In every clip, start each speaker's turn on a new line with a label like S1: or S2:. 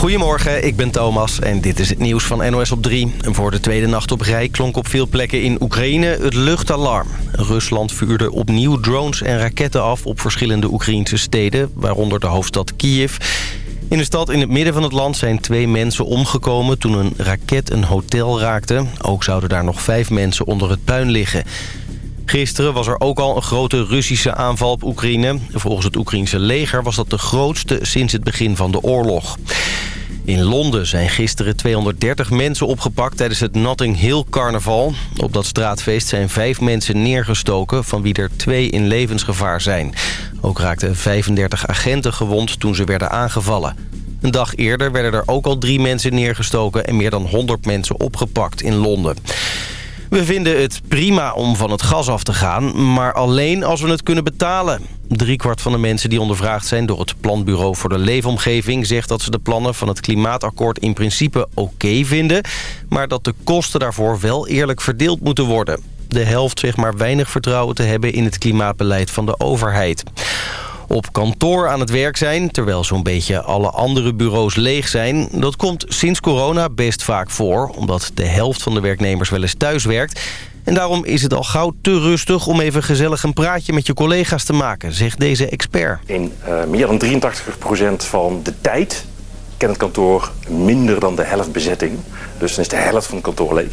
S1: Goedemorgen, ik ben Thomas en dit is het nieuws van NOS op 3. Voor de tweede nacht op rij klonk op veel plekken in Oekraïne het luchtalarm. Rusland vuurde opnieuw drones en raketten af op verschillende Oekraïnse steden... waaronder de hoofdstad Kiev. In de stad in het midden van het land zijn twee mensen omgekomen... toen een raket een hotel raakte. Ook zouden daar nog vijf mensen onder het puin liggen. Gisteren was er ook al een grote Russische aanval op Oekraïne. Volgens het Oekraïense leger was dat de grootste sinds het begin van de oorlog. In Londen zijn gisteren 230 mensen opgepakt tijdens het Notting Hill carnaval. Op dat straatfeest zijn vijf mensen neergestoken, van wie er twee in levensgevaar zijn. Ook raakten 35 agenten gewond toen ze werden aangevallen. Een dag eerder werden er ook al drie mensen neergestoken en meer dan 100 mensen opgepakt in Londen. We vinden het prima om van het gas af te gaan, maar alleen als we het kunnen betalen. Driekwart van de mensen die ondervraagd zijn door het Planbureau voor de Leefomgeving... zegt dat ze de plannen van het klimaatakkoord in principe oké vinden... maar dat de kosten daarvoor wel eerlijk verdeeld moeten worden. De helft zegt maar weinig vertrouwen te hebben in het klimaatbeleid van de overheid op kantoor aan het werk zijn... terwijl zo'n beetje alle andere bureaus leeg zijn. Dat komt sinds corona best vaak voor... omdat de helft van de werknemers wel eens thuis werkt... En daarom is het al gauw te rustig om even gezellig een praatje met je collega's te maken, zegt deze expert.
S2: In uh, meer dan 83% van de tijd kent het kantoor minder dan de helft bezetting. Dus dan is de helft van het kantoor leeg.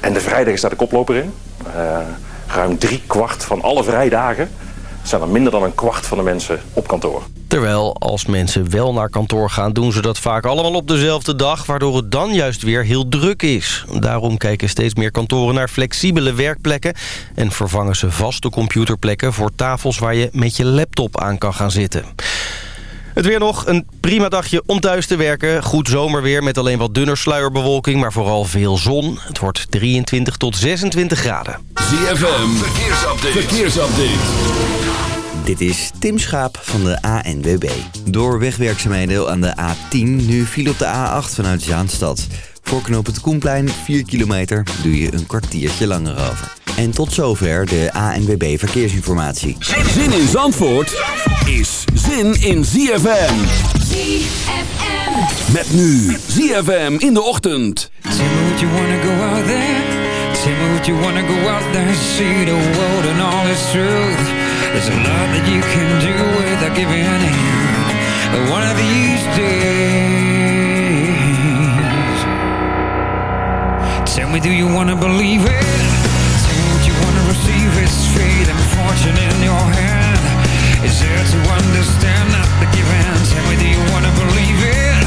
S2: En de vrijdag is de koploper in. Uh, ruim drie kwart van alle vrijdagen zijn er minder dan een kwart van de mensen op kantoor.
S1: Terwijl als mensen wel naar kantoor gaan, doen ze dat vaak allemaal op dezelfde dag... waardoor het dan juist weer heel druk is. Daarom kijken steeds meer kantoren naar flexibele werkplekken... en vervangen ze vaste computerplekken voor tafels waar je met je laptop aan kan gaan zitten. Het weer nog, een prima dagje om thuis te werken. Goed zomerweer met alleen wat dunner sluierbewolking, maar vooral veel zon. Het wordt 23 tot 26 graden.
S3: ZFM, verkeersupdate. verkeersupdate.
S4: Dit is Tim Schaap van de ANWB. Door wegwerkzaamheden aan de A10 nu viel op de A8 vanuit Zaanstad. Voor knoop het Koenplein 4 kilometer doe je een kwartiertje langer over. En tot zover de ANWB Verkeersinformatie.
S3: Zin in Zandvoort is zin in ZFM.
S5: ZFM.
S3: Met nu ZFM in de ochtend.
S6: Tell me what you wanna go out there. Tell me what you wanna go out there. See the world and all its truth. There's a lot that you can do without giving in One of these days Tell me, do you wanna believe it? What you wanna receive It's fate and fortune in your hand. Is there to understand, not the given? Tell me, do you wanna believe it?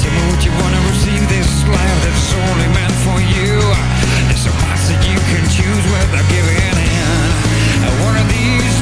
S6: Tell me what you wanna receive This life that's only meant for you? There's so much that you can choose without giving in. One of these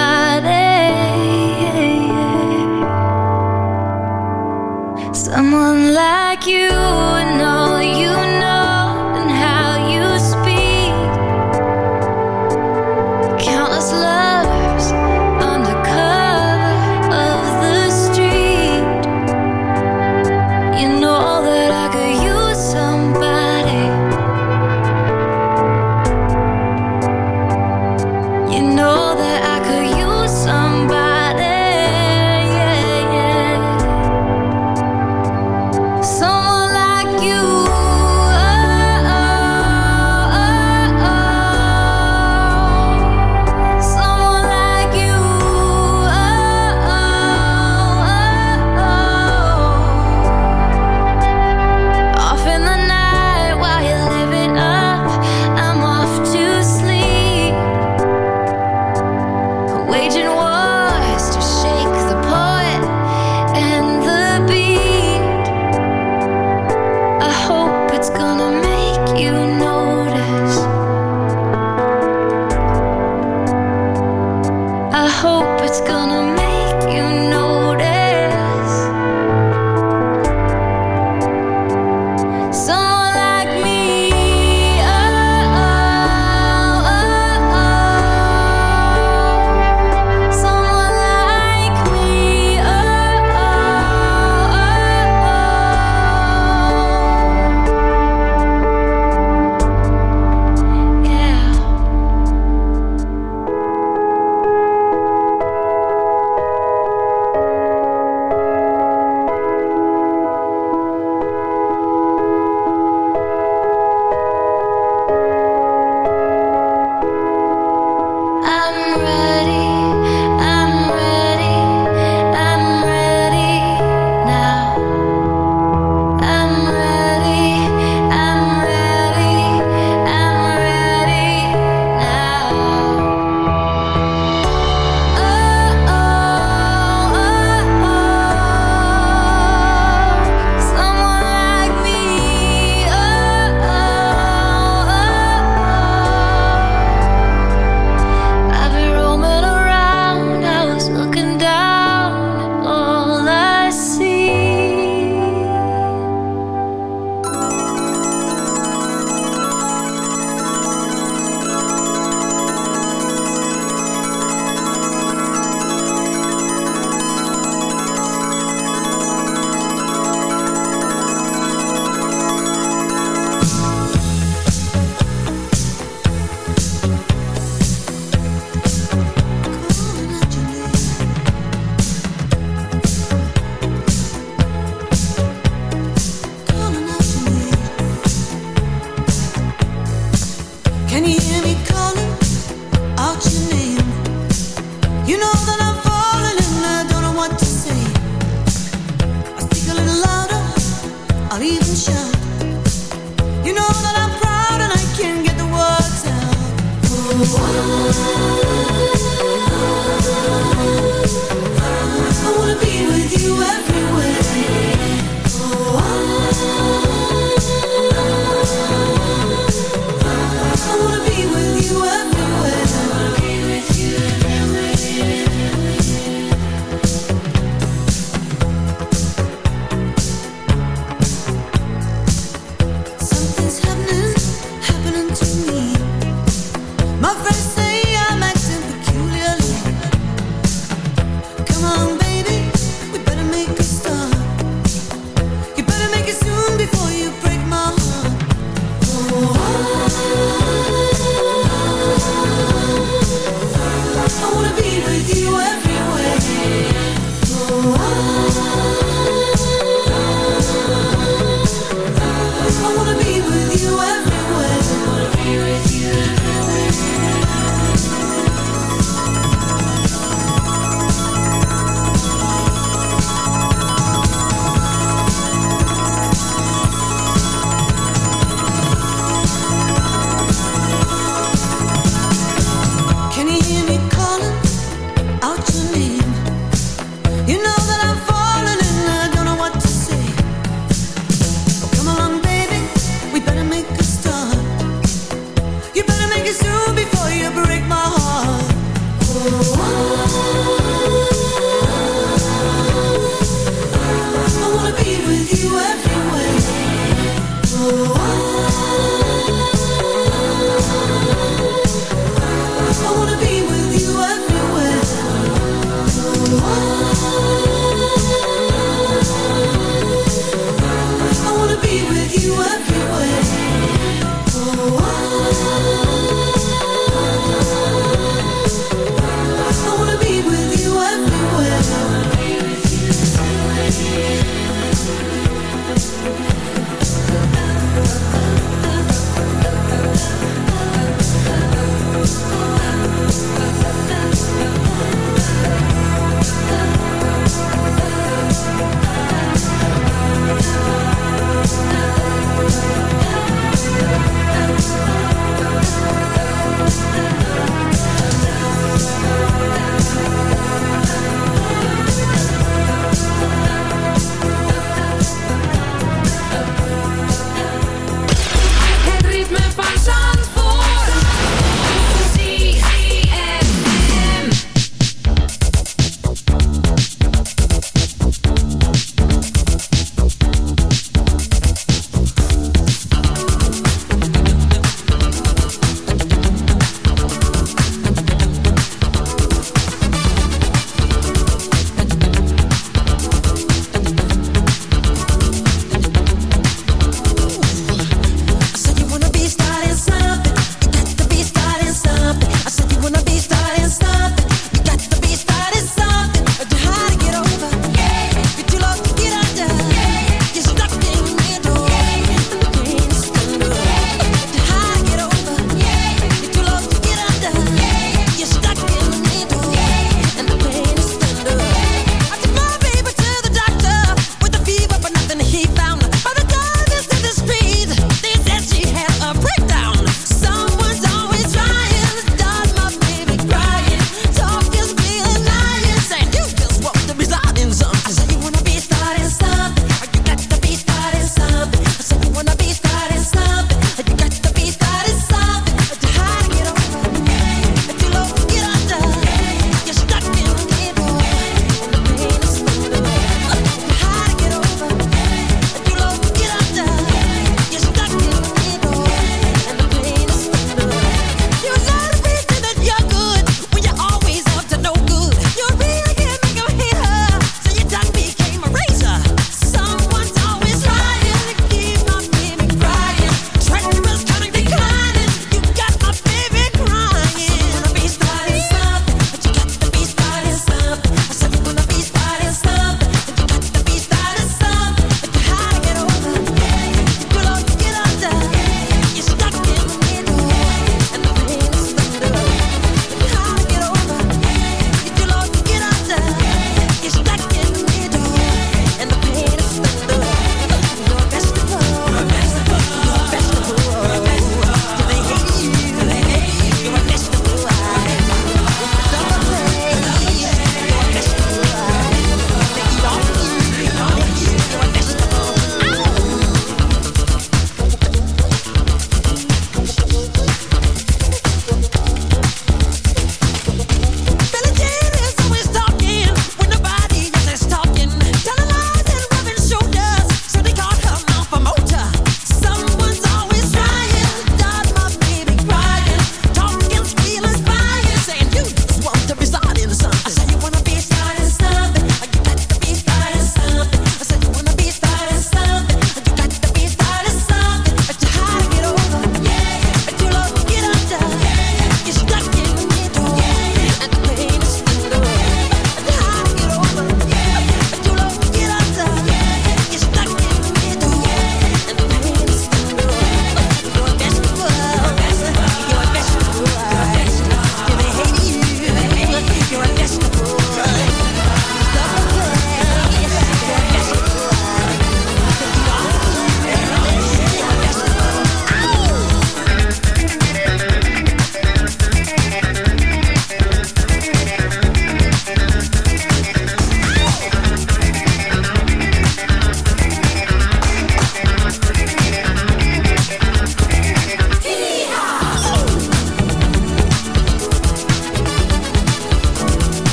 S5: like you.
S7: I'll even shout. You know that I'm proud and I can't get the words out. I wanna be with you everywhere.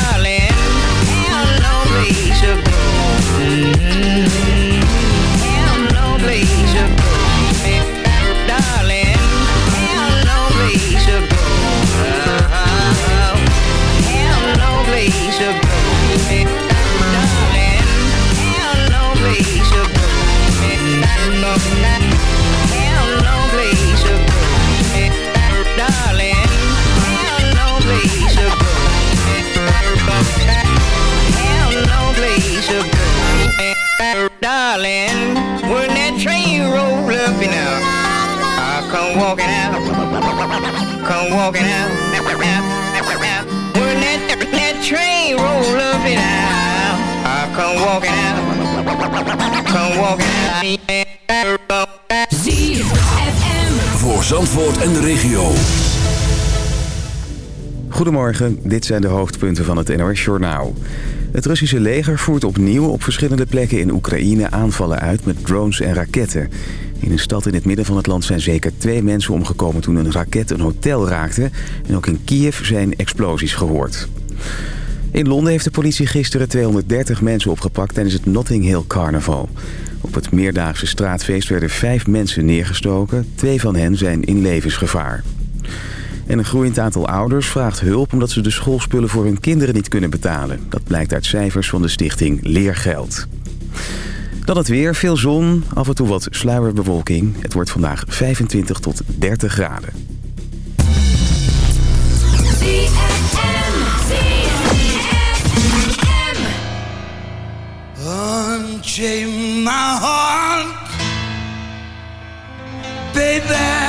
S8: Darling, come walking out. When that, that train roll up and out, I come walking out, come walking out.
S3: Voor Zandvoort en de regio.
S9: Goedemorgen, dit zijn de hoofdpunten van het NOS-journaal. Het Russische leger voert opnieuw op verschillende plekken in Oekraïne aanvallen uit met drones en raketten. In een stad in het midden van het land zijn zeker twee mensen omgekomen toen een raket een hotel raakte. En ook in Kiev zijn explosies gehoord. In Londen heeft de politie gisteren 230 mensen opgepakt tijdens het Notting Hill Carnival. Op het meerdaagse straatfeest werden vijf mensen neergestoken. Twee van hen zijn in levensgevaar. En een groeiend aantal ouders vraagt hulp omdat ze de schoolspullen voor hun kinderen niet kunnen betalen. Dat blijkt uit cijfers van de stichting Leergeld. Dan het weer, veel zon, af en toe wat sluierbewolking. Het wordt vandaag 25 tot 30 graden.
S10: Unchain my heart, baby.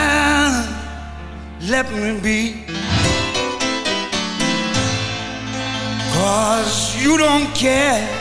S10: Let me be. Cause you don't care.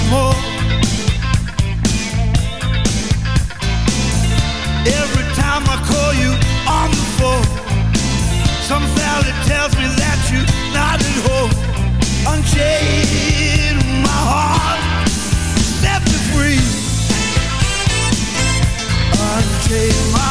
S10: some valley tells me that you're not at home. Unchain my heart, set me free. Unchain my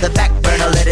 S5: the
S11: back burner, let it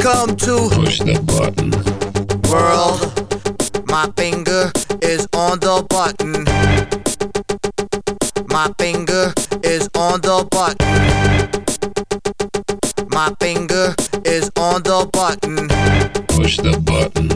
S11: come to
S12: push the button.
S11: World, my finger is on the button. My finger is on the button. My finger is on the button.
S12: Push the button.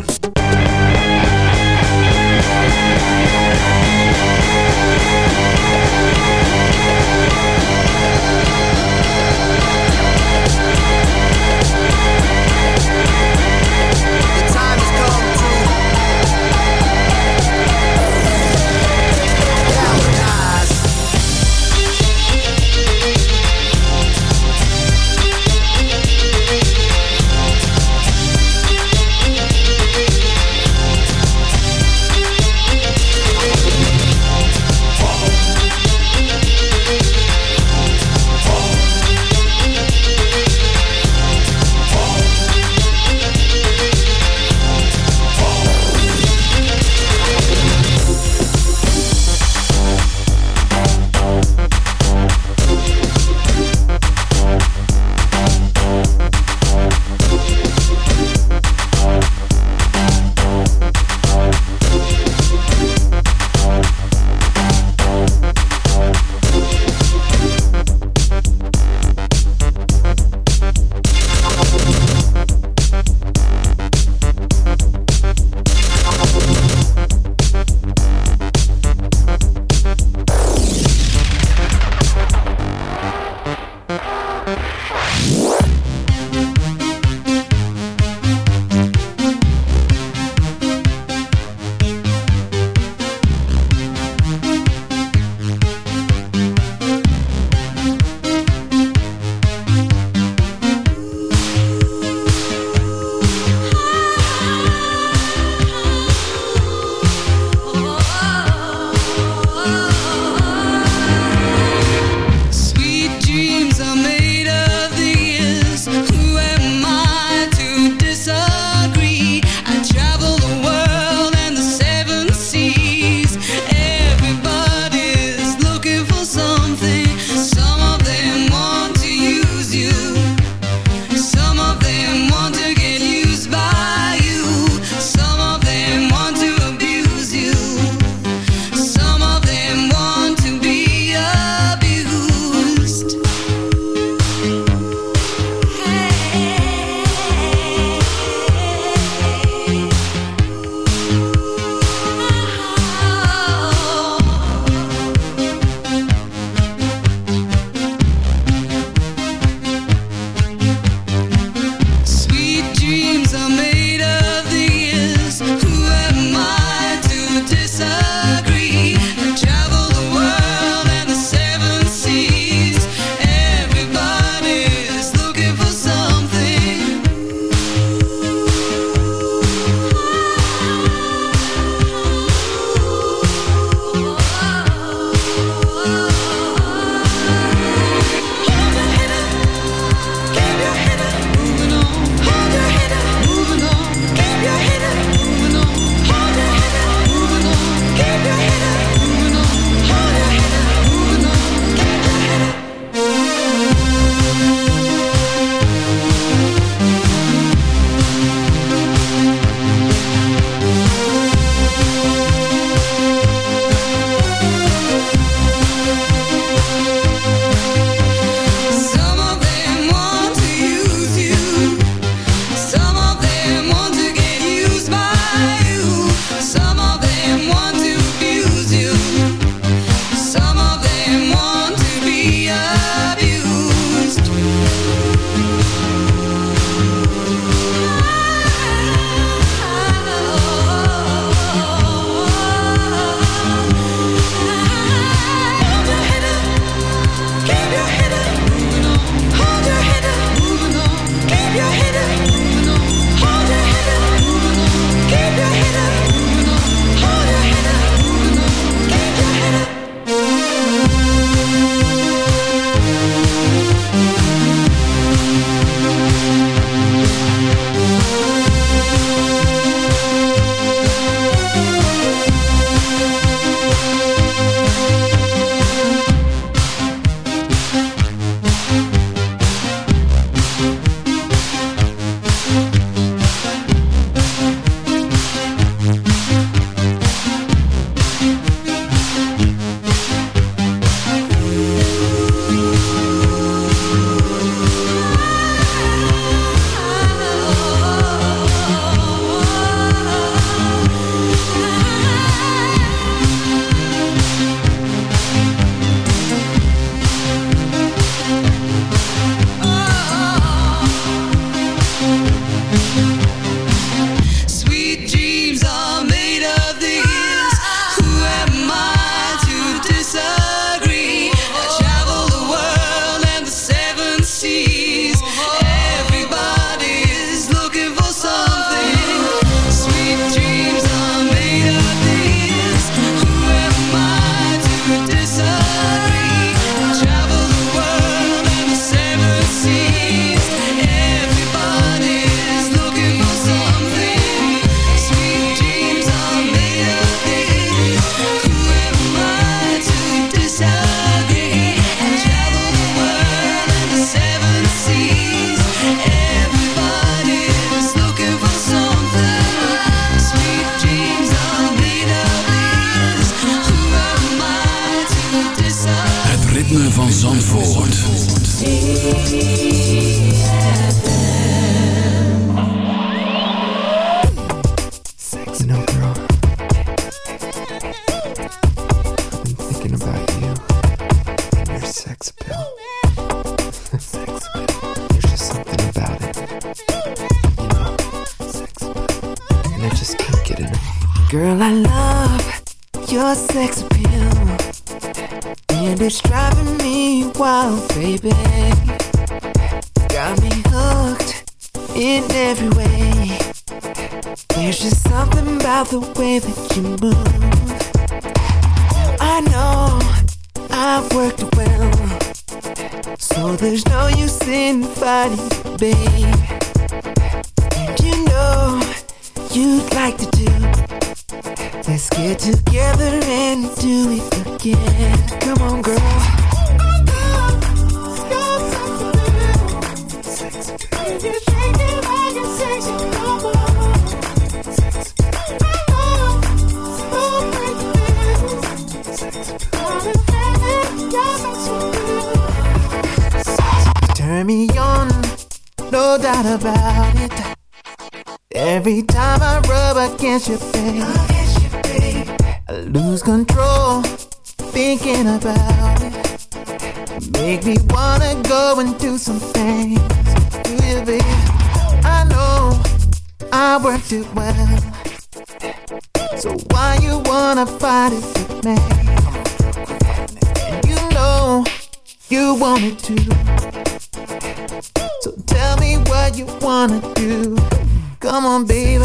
S13: Rub against your face, I lose control, thinking about it. Make me wanna go and do some things. Do you, babe? I know I worked it well. So why you wanna fight it with me? You know you want it too. So tell me what you wanna do. Come on, baby.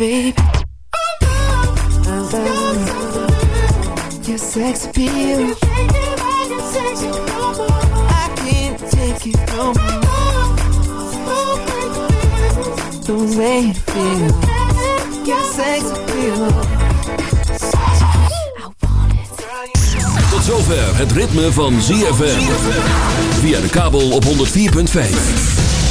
S13: Love your sex appeal. I can't take it no more. The way it feels, your sex appeal.
S3: Tot zover het ritme van ZFM. Via de kabel op 104.5.